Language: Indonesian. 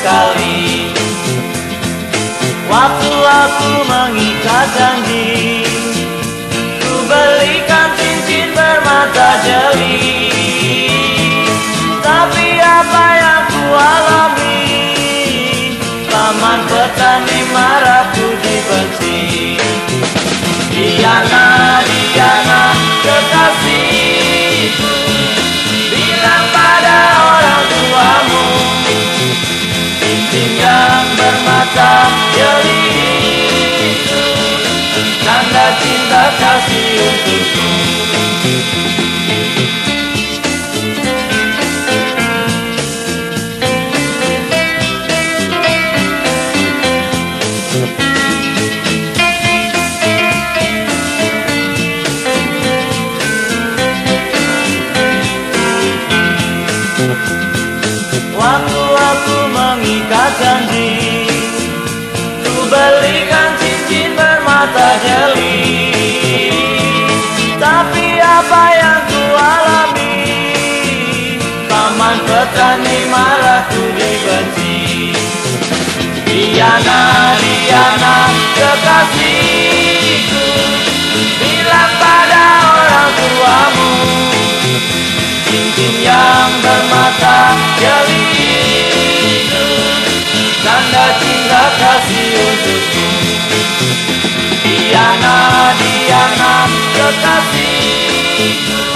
sekali. Waktu aku mengikat janji Ku belikan cincin bermata jeli Tapi apa yang ku alami? Taman petani marah. Jeli. Itu Tanda cinta kasih untukku Paman petani malah ku dibenci Diana, Diana, kekasihku Bilang pada orang tuamu. Cincin yang bermata jeli itu Tanda cinta kasih untukku Diana, Diana, kekasihku